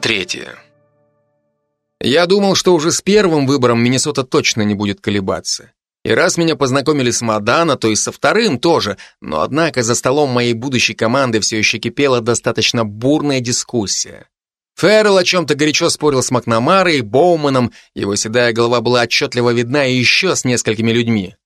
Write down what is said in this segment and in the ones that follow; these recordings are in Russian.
третья. Я думал, что уже с первым выбором Миннесота точно не будет колебаться. И раз меня познакомили с Мадана, то и со вторым тоже, но однако за столом моей будущей команды все еще кипела достаточно бурная дискуссия. Феррелл о чем-то горячо спорил с Макнамарой Боуманом, его седая голова была отчетливо видна и еще с несколькими людьми.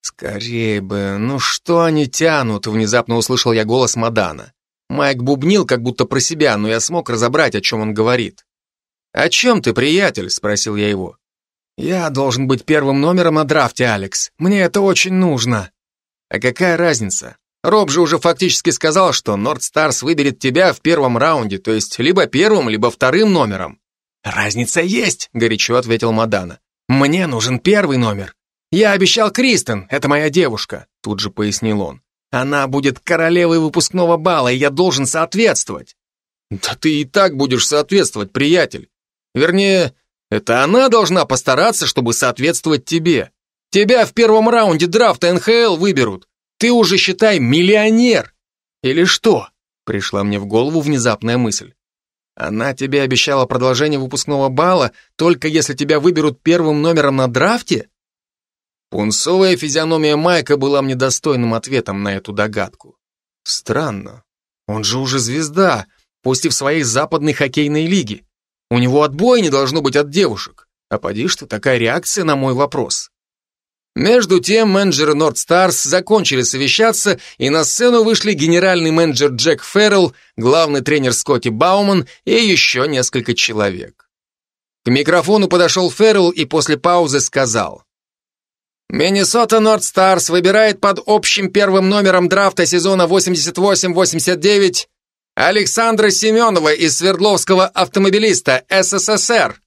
«Скорее бы, ну что они тянут?» Внезапно услышал я голос Мадана. Майк бубнил, как будто про себя, но я смог разобрать, о чем он говорит. «О чем ты, приятель?» — спросил я его. «Я должен быть первым номером на драфте, Алекс. Мне это очень нужно». «А какая разница? Роб же уже фактически сказал, что Норд Старс выберет тебя в первом раунде, то есть либо первым, либо вторым номером». «Разница есть», — горячо ответил Мадана. «Мне нужен первый номер. «Я обещал Кристен, это моя девушка», — тут же пояснил он. «Она будет королевой выпускного бала, и я должен соответствовать». «Да ты и так будешь соответствовать, приятель. Вернее, это она должна постараться, чтобы соответствовать тебе. Тебя в первом раунде драфта НХЛ выберут. Ты уже, считай, миллионер. Или что?» Пришла мне в голову внезапная мысль. Она тебе обещала продолжение выпускного бала, только если тебя выберут первым номером на драфте? Пунцовая физиономия Майка была мне достойным ответом на эту догадку. Странно. Он же уже звезда, пусть и в своей западной хоккейной лиге. У него отбоя не должно быть от девушек. А поди что, такая реакция на мой вопрос. Между тем менеджеры Норд Старс закончили совещаться, и на сцену вышли генеральный менеджер Джек Феррелл, главный тренер Скотти Бауман и еще несколько человек. К микрофону подошел Феррелл и после паузы сказал. Миннесота Норд Старс выбирает под общим первым номером драфта сезона 88-89 Александра Семенова из Свердловского автомобилиста СССР.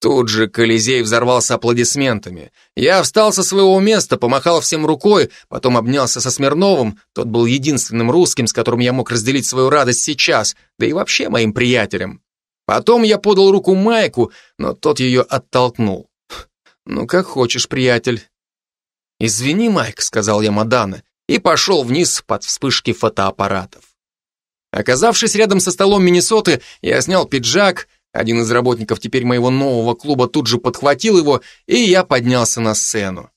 Тут же Колизей взорвался аплодисментами. Я встал со своего места, помахал всем рукой, потом обнялся со Смирновым, тот был единственным русским, с которым я мог разделить свою радость сейчас, да и вообще моим приятелем. Потом я подал руку Майку, но тот ее оттолкнул. «Ну, как хочешь, приятель». «Извини, Майк», — сказал я Мадана, и пошел вниз под вспышки фотоаппаратов. Оказавшись рядом со столом Миннесоты, я снял пиджак, один из работников теперь моего нового клуба тут же подхватил его, и я поднялся на сцену.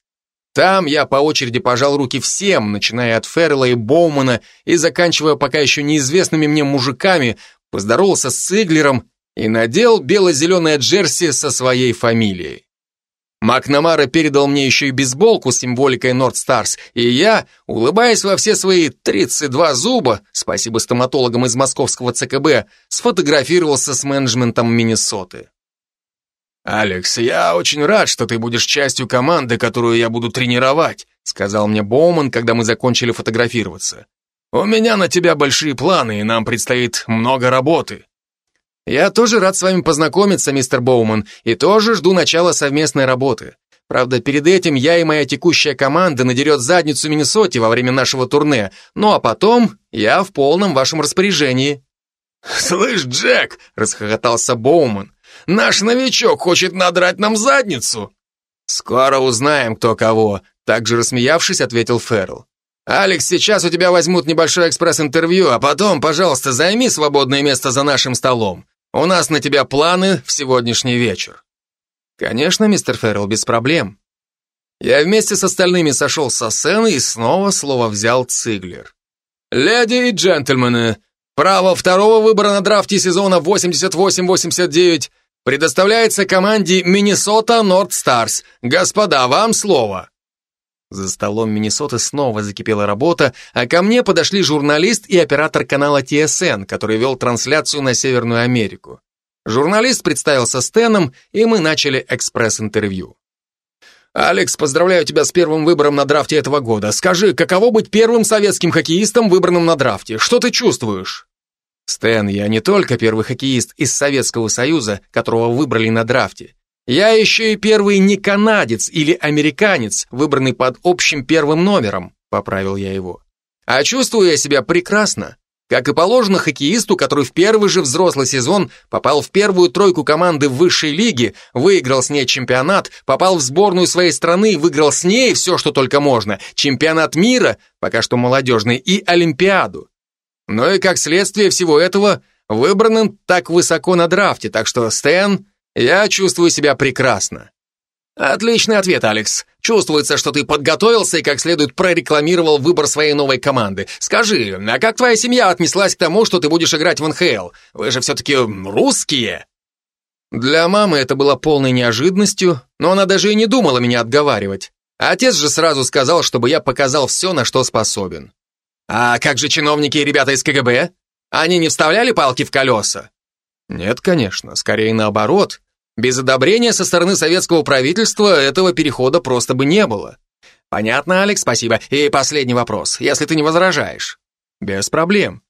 Там я по очереди пожал руки всем, начиная от Феррелла и Боумана и заканчивая пока еще неизвестными мне мужиками, поздоровался с Циглером и надел бело-зеленое джерси со своей фамилией. Макнамара передал мне еще и бейсболку с символикой North Stars, и я, улыбаясь во все свои 32 зуба, спасибо стоматологам из московского ЦКБ, сфотографировался с менеджментом Миннесоты. «Алекс, я очень рад, что ты будешь частью команды, которую я буду тренировать», сказал мне Боуман, когда мы закончили фотографироваться. «У меня на тебя большие планы, и нам предстоит много работы». Я тоже рад с вами познакомиться, мистер Боуман, и тоже жду начала совместной работы. Правда, перед этим я и моя текущая команда надерет задницу Миннесоте во время нашего турне, ну а потом я в полном вашем распоряжении». «Слышь, Джек!» — расхохотался Боуман. «Наш новичок хочет надрать нам задницу!» «Скоро узнаем, кто кого», — также рассмеявшись, ответил Феррелл. «Алекс, сейчас у тебя возьмут небольшое экспресс-интервью, а потом, пожалуйста, займи свободное место за нашим столом. У нас на тебя планы в сегодняшний вечер». «Конечно, мистер Феррелл, без проблем». Я вместе с остальными сошел со сцены и снова слово взял Циглер. «Леди и джентльмены, право второго выбора на драфте сезона 88-89 предоставляется команде Миннесота Норд Старс. Господа, вам слово». За столом Миннесоты снова закипела работа, а ко мне подошли журналист и оператор канала TSN, который вел трансляцию на Северную Америку. Журналист представился Стэном, и мы начали экспресс-интервью. «Алекс, поздравляю тебя с первым выбором на драфте этого года. Скажи, каково быть первым советским хоккеистом, выбранным на драфте? Что ты чувствуешь?» «Стэн, я не только первый хоккеист из Советского Союза, которого выбрали на драфте. Я еще и первый не канадец или американец, выбранный под общим первым номером, поправил я его. А чувствую я себя прекрасно. Как и положено хоккеисту, который в первый же взрослый сезон попал в первую тройку команды высшей лиге, выиграл с ней чемпионат, попал в сборную своей страны выиграл с ней все, что только можно, чемпионат мира, пока что молодежный, и Олимпиаду. Но и как следствие всего этого, выбранным так высоко на драфте, так что, Стэн, я чувствую себя прекрасно. Отличный ответ, Алекс. Чувствуется, что ты подготовился и как следует прорекламировал выбор своей новой команды. Скажи, а как твоя семья отнеслась к тому, что ты будешь играть в НХЛ? Вы же все-таки русские. Для мамы это было полной неожиданностью, но она даже и не думала меня отговаривать. Отец же сразу сказал, чтобы я показал все, на что способен. А как же чиновники и ребята из КГБ? Они не вставляли палки в колеса? Нет, конечно, скорее наоборот. Без одобрения со стороны советского правительства этого перехода просто бы не было. Понятно, Алекс, спасибо. И последний вопрос, если ты не возражаешь. Без проблем.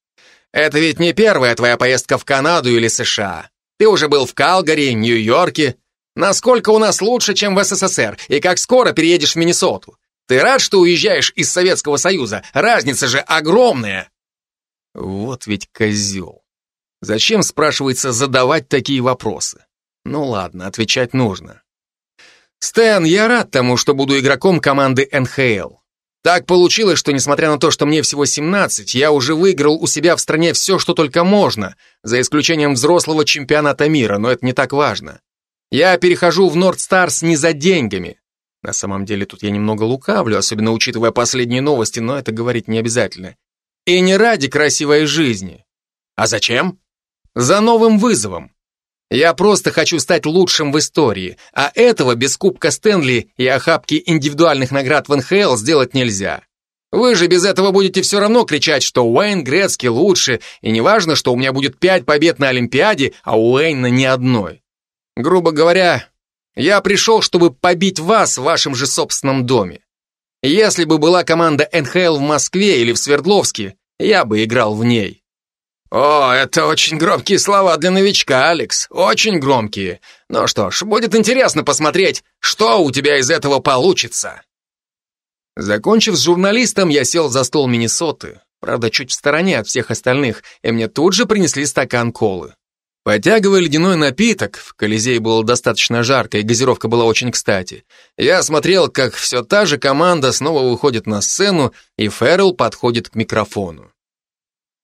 Это ведь не первая твоя поездка в Канаду или США. Ты уже был в Калгари, Нью-Йорке. Насколько у нас лучше, чем в СССР, и как скоро переедешь в Миннесоту? Ты рад, что уезжаешь из Советского Союза? Разница же огромная. Вот ведь козел. Зачем, спрашивается, задавать такие вопросы? Ну ладно, отвечать нужно. Стэн, я рад тому, что буду игроком команды НХЛ. Так получилось, что несмотря на то, что мне всего 17, я уже выиграл у себя в стране все, что только можно, за исключением взрослого чемпионата мира, но это не так важно. Я перехожу в Норд Старс не за деньгами. На самом деле тут я немного лукавлю, особенно учитывая последние новости, но это говорить не обязательно. И не ради красивой жизни. А зачем? За новым вызовом. Я просто хочу стать лучшим в истории, а этого без Кубка Стэнли и охапки индивидуальных наград в НХЛ сделать нельзя. Вы же без этого будете все равно кричать, что Уэйн Грецкий лучше, и неважно, что у меня будет пять побед на Олимпиаде, а у Уэйна ни одной. Грубо говоря, я пришел, чтобы побить вас в вашем же собственном доме. Если бы была команда НХЛ в Москве или в Свердловске, я бы играл в ней. «О, это очень громкие слова для новичка, Алекс, очень громкие. Ну что ж, будет интересно посмотреть, что у тебя из этого получится». Закончив с журналистом, я сел за стол Миннесоты, правда, чуть в стороне от всех остальных, и мне тут же принесли стакан колы. Потягивая ледяной напиток, в Колизее было достаточно жарко, и газировка была очень кстати, я смотрел, как все та же команда снова выходит на сцену, и Феррелл подходит к микрофону.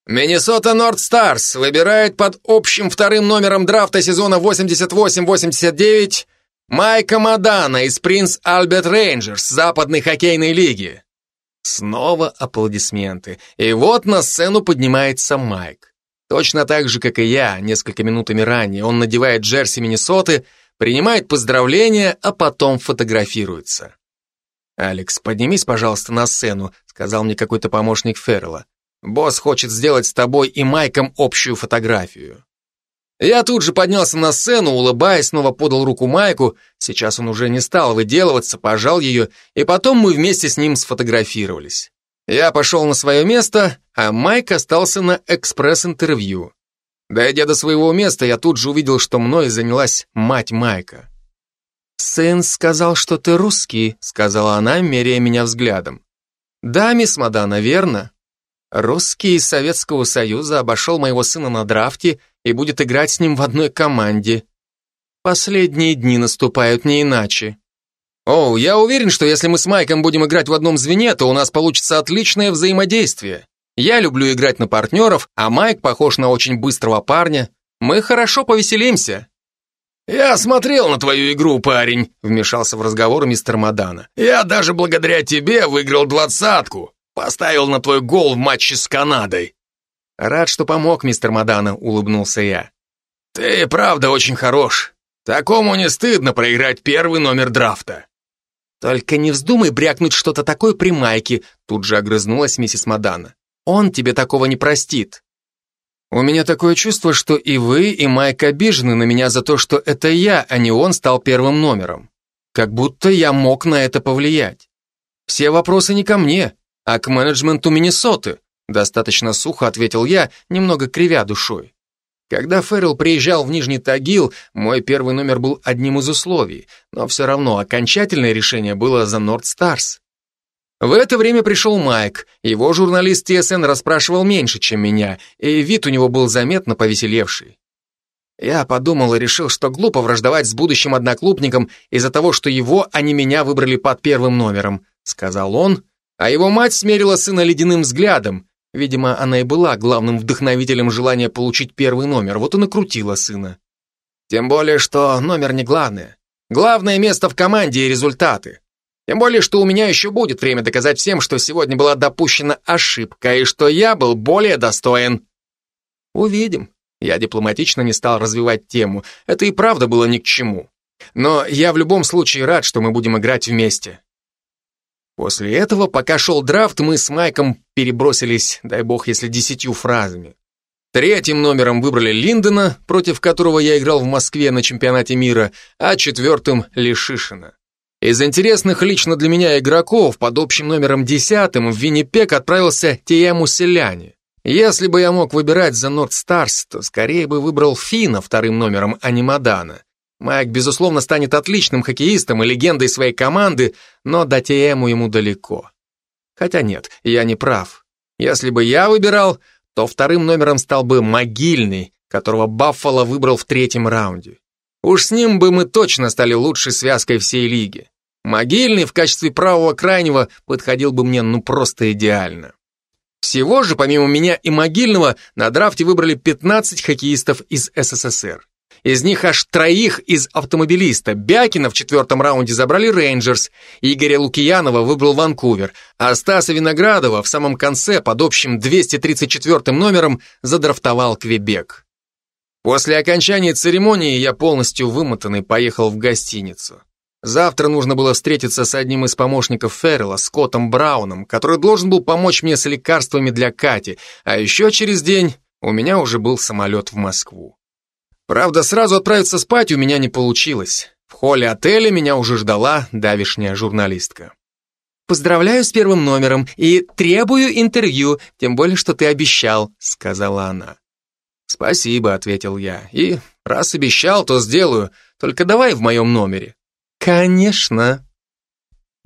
Миннесота Норд Старс выбирает под общим вторым номером драфта сезона 88-89 Майка Мадана из Принц Альберт Рейнджерс Западной хоккейной лиги. Снова аплодисменты. И вот на сцену поднимается Майк. Точно так же, как и я, несколько минутами ранее, он надевает джерси Миннесоты, принимает поздравления, а потом фотографируется. «Алекс, поднимись, пожалуйста, на сцену», сказал мне какой-то помощник Феррелла. Босс хочет сделать с тобой и Майком общую фотографию. Я тут же поднялся на сцену, улыбаясь, снова подал руку Майку, сейчас он уже не стал выделываться, пожал ее, и потом мы вместе с ним сфотографировались. Я пошел на свое место, а Майк остался на экспресс-интервью. Дойдя до своего места, я тут же увидел, что мной занялась мать Майка. «Сын сказал, что ты русский», — сказала она, меряя меня взглядом. «Да, мисс Мадана, верно?» Русский из Советского Союза обошел моего сына на драфте и будет играть с ним в одной команде. Последние дни наступают не иначе. О, я уверен, что если мы с Майком будем играть в одном звене, то у нас получится отличное взаимодействие. Я люблю играть на партнеров, а Майк похож на очень быстрого парня. Мы хорошо повеселимся. «Я смотрел на твою игру, парень», — вмешался в разговор мистер Мадана. «Я даже благодаря тебе выиграл двадцатку. Поставил на твой гол в матче с Канадой. Рад, что помог, мистер Мадана, улыбнулся я. Ты правда очень хорош. Такому не стыдно проиграть первый номер драфта. Только не вздумай брякнуть что-то такое при Майке, тут же огрызнулась миссис Мадана. Он тебе такого не простит. У меня такое чувство, что и вы, и Майк обижены на меня за то, что это я, а не он стал первым номером. Как будто я мог на это повлиять. Все вопросы не ко мне, а к менеджменту Миннесоты, достаточно сухо ответил я, немного кривя душой. Когда Феррелл приезжал в Нижний Тагил, мой первый номер был одним из условий, но все равно окончательное решение было за Норд Старс. В это время пришел Майк, его журналист TSN расспрашивал меньше, чем меня, и вид у него был заметно повеселевший. Я подумал и решил, что глупо враждовать с будущим одноклубником из-за того, что его, а не меня выбрали под первым номером, сказал он, а его мать смерила сына ледяным взглядом, Видимо, она и была главным вдохновителем желания получить первый номер, вот и накрутила сына. Тем более, что номер не главное. Главное место в команде и результаты. Тем более, что у меня еще будет время доказать всем, что сегодня была допущена ошибка и что я был более достоин. Увидим. Я дипломатично не стал развивать тему. Это и правда было ни к чему. Но я в любом случае рад, что мы будем играть вместе. После этого, пока шел драфт, мы с Майком перебросились, дай бог, если десятью фразами. Третьим номером выбрали Линдона, против которого я играл в Москве на чемпионате мира, а четвертым — Лешишина. Из интересных лично для меня игроков под общим номером десятым в Виннипек отправился Тиему Селяне. Если бы я мог выбирать за Норд Старс, то скорее бы выбрал Фина вторым номером, а не Мадана. Майк, безусловно, станет отличным хоккеистом и легендой своей команды, но до Тиему ему далеко. Хотя нет, я не прав. Если бы я выбирал, то вторым номером стал бы Могильный, которого Баффало выбрал в третьем раунде. Уж с ним бы мы точно стали лучшей связкой всей лиги. Могильный в качестве правого крайнего подходил бы мне ну просто идеально. Всего же, помимо меня и Могильного, на драфте выбрали 15 хоккеистов из СССР. Из них аж троих из автомобилиста. Бякина в четвертом раунде забрали Рейнджерс, Игоря Лукиянова выбрал Ванкувер, а Стаса Виноградова в самом конце под общим 234 номером задрафтовал Квебек. После окончания церемонии я полностью вымотанный поехал в гостиницу. Завтра нужно было встретиться с одним из помощников Феррелла, Скоттом Брауном, который должен был помочь мне с лекарствами для Кати, а еще через день у меня уже был самолет в Москву. Правда, сразу отправиться спать у меня не получилось. В холле отеля меня уже ждала давишняя журналистка. «Поздравляю с первым номером и требую интервью, тем более, что ты обещал», — сказала она. «Спасибо», — ответил я, — «и раз обещал, то сделаю, только давай в моем номере». «Конечно!»